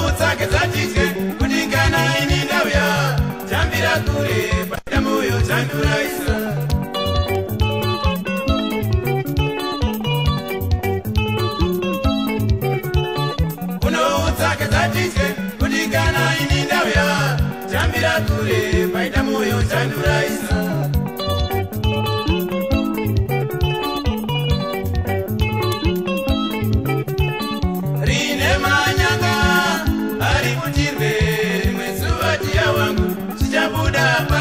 nzou dzake dzatitye kudingana ini ndauya tambira kure padamuyo tanduraisa kunou dzake dzatitye kudingana ini ndauya tambira kure